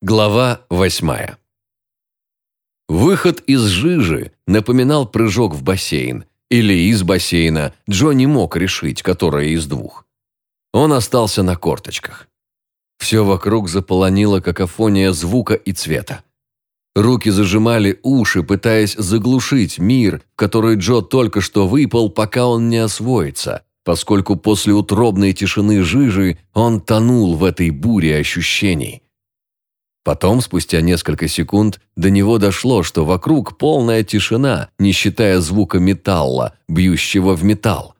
Глава восьмая. Выход из жижи напоминал прыжок в бассейн, или из бассейна Джо не мог решить, которое из двух. Он остался на корточках. Все вокруг заполонила какофония звука и цвета. Руки зажимали уши, пытаясь заглушить мир, который Джо только что выпал, пока он не освоится, поскольку после утробной тишины жижи он тонул в этой буре ощущений – Потом, спустя несколько секунд, до него дошло, что вокруг полная тишина, не считая звука металла, бьющего в металл.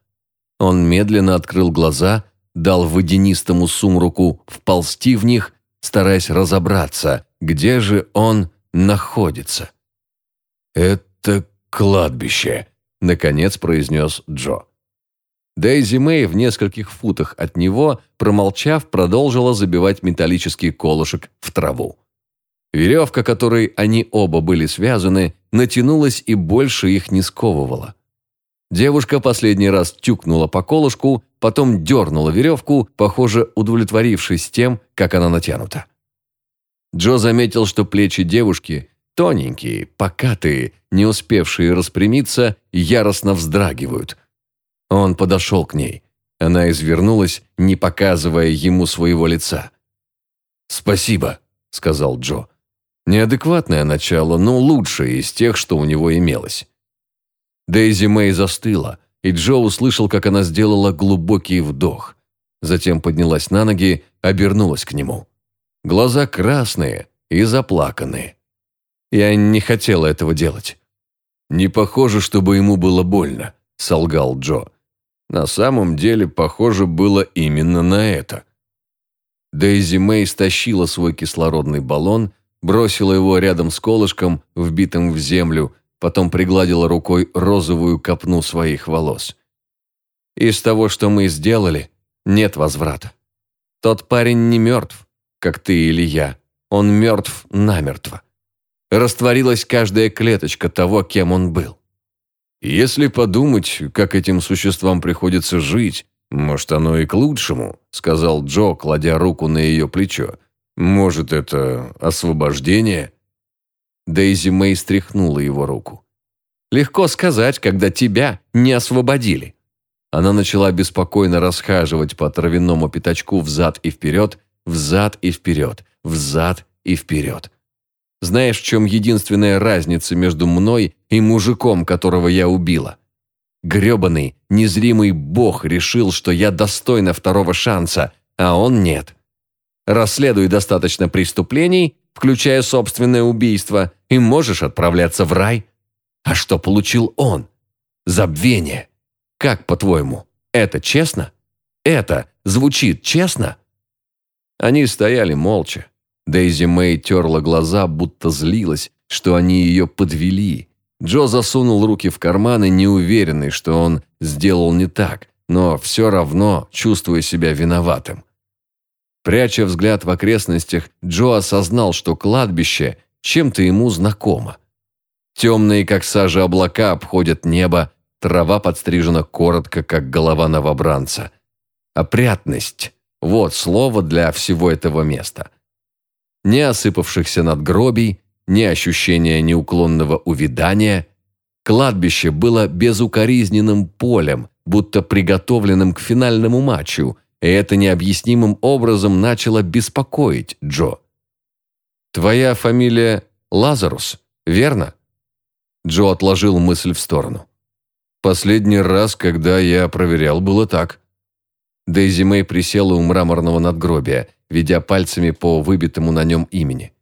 Он медленно открыл глаза, дал водянистому сумруку вползти в них, стараясь разобраться, где же он находится. «Это кладбище», — наконец произнес Джо. Дейзи Мэй в нескольких футах от него, промолчав, продолжила забивать металлический колышек в траву. Веревка, которой они оба были связаны, натянулась и больше их не сковывала. Девушка последний раз тюкнула по колышку, потом дернула веревку, похоже, удовлетворившись тем, как она натянута. Джо заметил, что плечи девушки, тоненькие, покатые, не успевшие распрямиться, яростно вздрагивают – он подошел к ней. Она извернулась, не показывая ему своего лица. «Спасибо», — сказал Джо. Неадекватное начало, но лучшее из тех, что у него имелось. Дейзи Мэй застыла, и Джо услышал, как она сделала глубокий вдох. Затем поднялась на ноги, обернулась к нему. Глаза красные и заплаканные. Я не хотела этого делать. «Не похоже, чтобы ему было больно», — солгал Джо. На самом деле, похоже было именно на это. Дейзи Мэй стащила свой кислородный баллон, бросила его рядом с колышком, вбитым в землю, потом пригладила рукой розовую копну своих волос. Из того, что мы сделали, нет возврата. Тот парень не мертв, как ты или я. Он мертв намертво. Растворилась каждая клеточка того, кем он был. Если подумать, как этим существам приходится жить, может, оно и к лучшему», — сказал Джо, кладя руку на ее плечо. «Может, это освобождение?» Дейзи Мэй стряхнула его руку. «Легко сказать, когда тебя не освободили». Она начала беспокойно расхаживать по травяному пятачку взад и вперед, взад и вперед, взад и вперед. Знаешь, в чем единственная разница между мной и мужиком, которого я убила? Грёбаный, незримый бог решил, что я достойна второго шанса, а он нет. Расследуй достаточно преступлений, включая собственное убийство, и можешь отправляться в рай. А что получил он? Забвение. Как, по-твоему, это честно? Это звучит честно? Они стояли молча. Дейзи Мэй терла глаза, будто злилась, что они ее подвели. Джо засунул руки в карманы, неуверенный, что он сделал не так, но все равно чувствуя себя виноватым. Пряча взгляд в окрестностях, Джо осознал, что кладбище чем-то ему знакомо. Темные, как сажа, облака обходят небо, трава подстрижена коротко, как голова новобранца. Опрятность – вот слово для всего этого места – ни осыпавшихся надгробий, ни ощущения неуклонного увядания. Кладбище было безукоризненным полем, будто приготовленным к финальному матчу, и это необъяснимым образом начало беспокоить Джо. «Твоя фамилия Лазарус, верно?» Джо отложил мысль в сторону. «Последний раз, когда я проверял, было так». Дейзи Мэй присела у мраморного надгробия – ведя пальцами по выбитому на нем имени.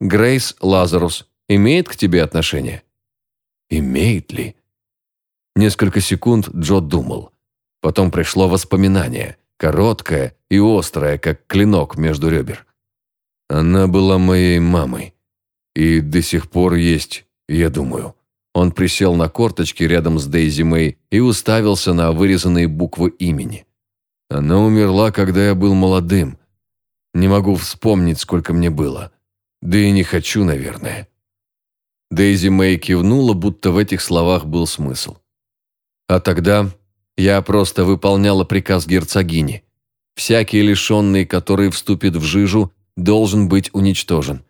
«Грейс Лазарус имеет к тебе отношение?» «Имеет ли?» Несколько секунд Джо думал. Потом пришло воспоминание, короткое и острое, как клинок между ребер. «Она была моей мамой. И до сих пор есть, я думаю». Он присел на корточки рядом с Дейзи Мэй и уставился на вырезанные буквы имени. Она умерла, когда я был молодым, не могу вспомнить, сколько мне было. Да и не хочу, наверное». Дейзи Мэй кивнула, будто в этих словах был смысл. А тогда я просто выполняла приказ герцогини. Всякий лишенный, который вступит в жижу, должен быть уничтожен.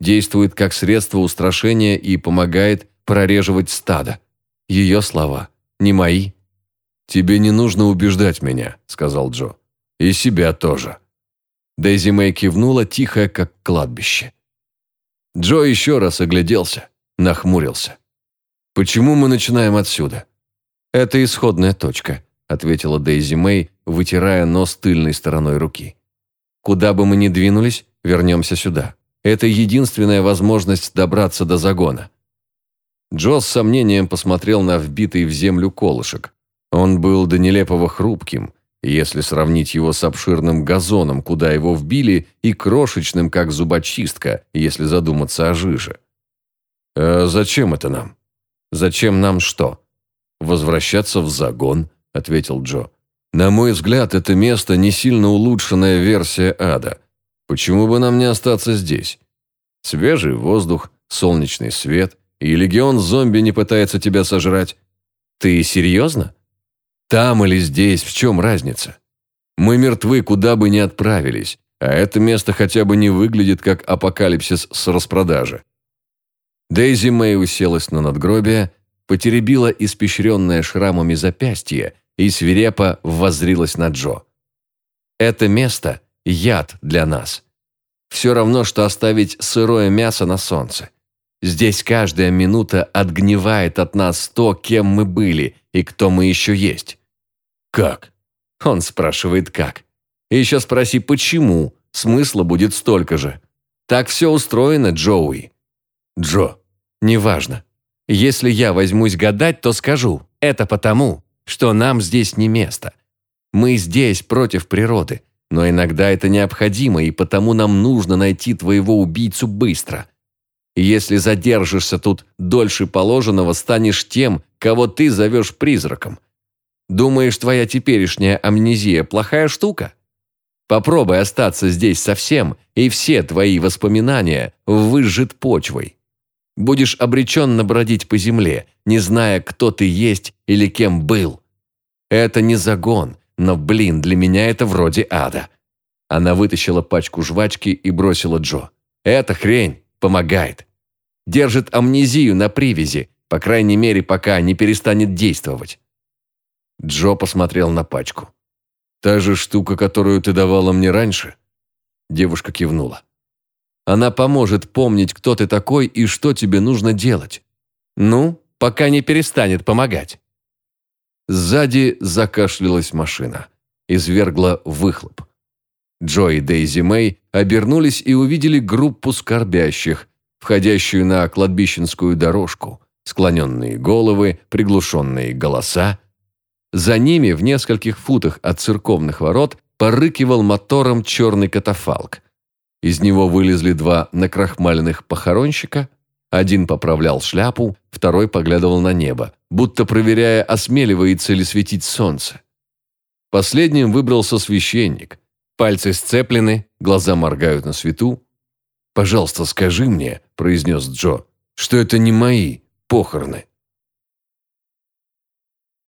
Действует как средство устрашения и помогает прореживать стадо. Ее слова, не мои. «Тебе не нужно убеждать меня», — сказал Джо. «И себя тоже». Дейзи Мэй кивнула, тихая, как кладбище. Джо еще раз огляделся, нахмурился. «Почему мы начинаем отсюда?» «Это исходная точка», — ответила Дейзи Мэй, вытирая нос тыльной стороной руки. «Куда бы мы ни двинулись, вернемся сюда. Это единственная возможность добраться до загона». Джо с сомнением посмотрел на вбитый в землю колышек. Он был до нелепого хрупким, если сравнить его с обширным газоном, куда его вбили, и крошечным, как зубочистка, если задуматься о жиже. «А зачем это нам?» «Зачем нам что?» «Возвращаться в загон», — ответил Джо. «На мой взгляд, это место не сильно улучшенная версия ада. Почему бы нам не остаться здесь? Свежий воздух, солнечный свет, и легион зомби не пытается тебя сожрать. Ты серьезно?» Там или здесь, в чем разница? Мы мертвы, куда бы ни отправились, а это место хотя бы не выглядит как апокалипсис с распродажи. Дейзи Мэй уселась на надгробие, потеребила испещренное шрамами запястье и свирепо воззрилась на Джо. «Это место – яд для нас. Все равно, что оставить сырое мясо на солнце. Здесь каждая минута отгнивает от нас то, кем мы были и кто мы еще есть. «Как?» Он спрашивает «как?». И еще спроси «почему?». Смысла будет столько же. Так все устроено, Джоуи. Джо. Неважно. Если я возьмусь гадать, то скажу. Это потому, что нам здесь не место. Мы здесь против природы. Но иногда это необходимо, и потому нам нужно найти твоего убийцу быстро. если задержишься тут дольше положенного, станешь тем, кого ты зовешь призраком. Думаешь, твоя теперешняя амнезия плохая штука? Попробуй остаться здесь совсем, и все твои воспоминания выжжет почвой. Будешь обреченно бродить по земле, не зная, кто ты есть или кем был. Это не загон, но, блин, для меня это вроде ада. Она вытащила пачку жвачки и бросила Джо. Эта хрень помогает. Держит амнезию на привязи, по крайней мере, пока не перестанет действовать. Джо посмотрел на пачку. «Та же штука, которую ты давала мне раньше?» Девушка кивнула. «Она поможет помнить, кто ты такой и что тебе нужно делать. Ну, пока не перестанет помогать». Сзади закашлялась машина. Извергла выхлоп. Джо и Дейзи Мэй обернулись и увидели группу скорбящих, входящую на кладбищенскую дорожку, склоненные головы, приглушенные голоса, за ними, в нескольких футах от церковных ворот, порыкивал мотором черный катафалк. Из него вылезли два накрахмаленных похоронщика, один поправлял шляпу, второй поглядывал на небо, будто проверяя, осмеливается ли светить солнце. Последним выбрался священник. Пальцы сцеплены, глаза моргают на свету. «Пожалуйста, скажи мне», – произнес Джо, – «что это не мои похороны».